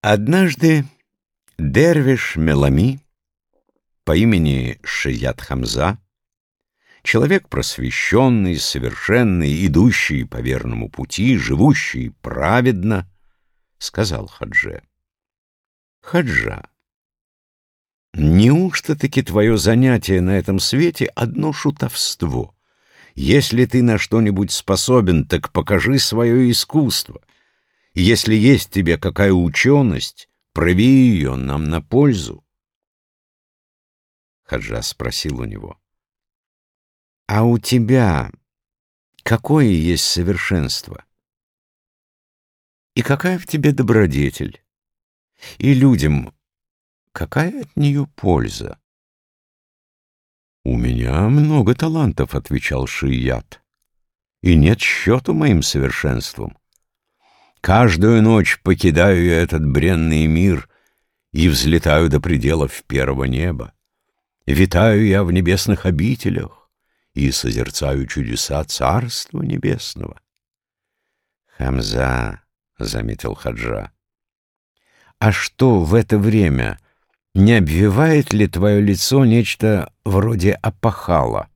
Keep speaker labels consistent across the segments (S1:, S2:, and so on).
S1: Однажды Дервиш Мелами по имени Шият Хамза, человек просвещенный, совершенный, идущий по верному пути, живущий праведно, сказал Хадже. Хаджа, неужто таки твое занятие на этом свете одно шутовство? Если ты на что-нибудь способен, так покажи свое искусство. Если есть тебе какая ученость, прояви ее нам на пользу. Хаджа спросил у него. А у тебя какое есть совершенство? И какая в тебе добродетель? И людям какая от нее польза? «У меня много талантов», — отвечал Шият, — «и нет счету моим совершенствам. Каждую ночь покидаю я этот бренный мир и взлетаю до пределов первого неба. Витаю я в небесных обителях и созерцаю чудеса Царства Небесного. «Хамза», — заметил Хаджа, — «а что в это время не обвивает ли твое лицо нечто вроде опахала?»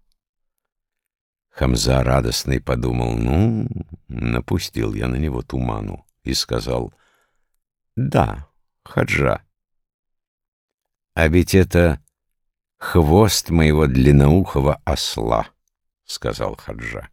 S1: Хамза радостный подумал, ну, напустил я на него туману и сказал, да, хаджа. А ведь это хвост моего длинноухого осла, сказал хаджа.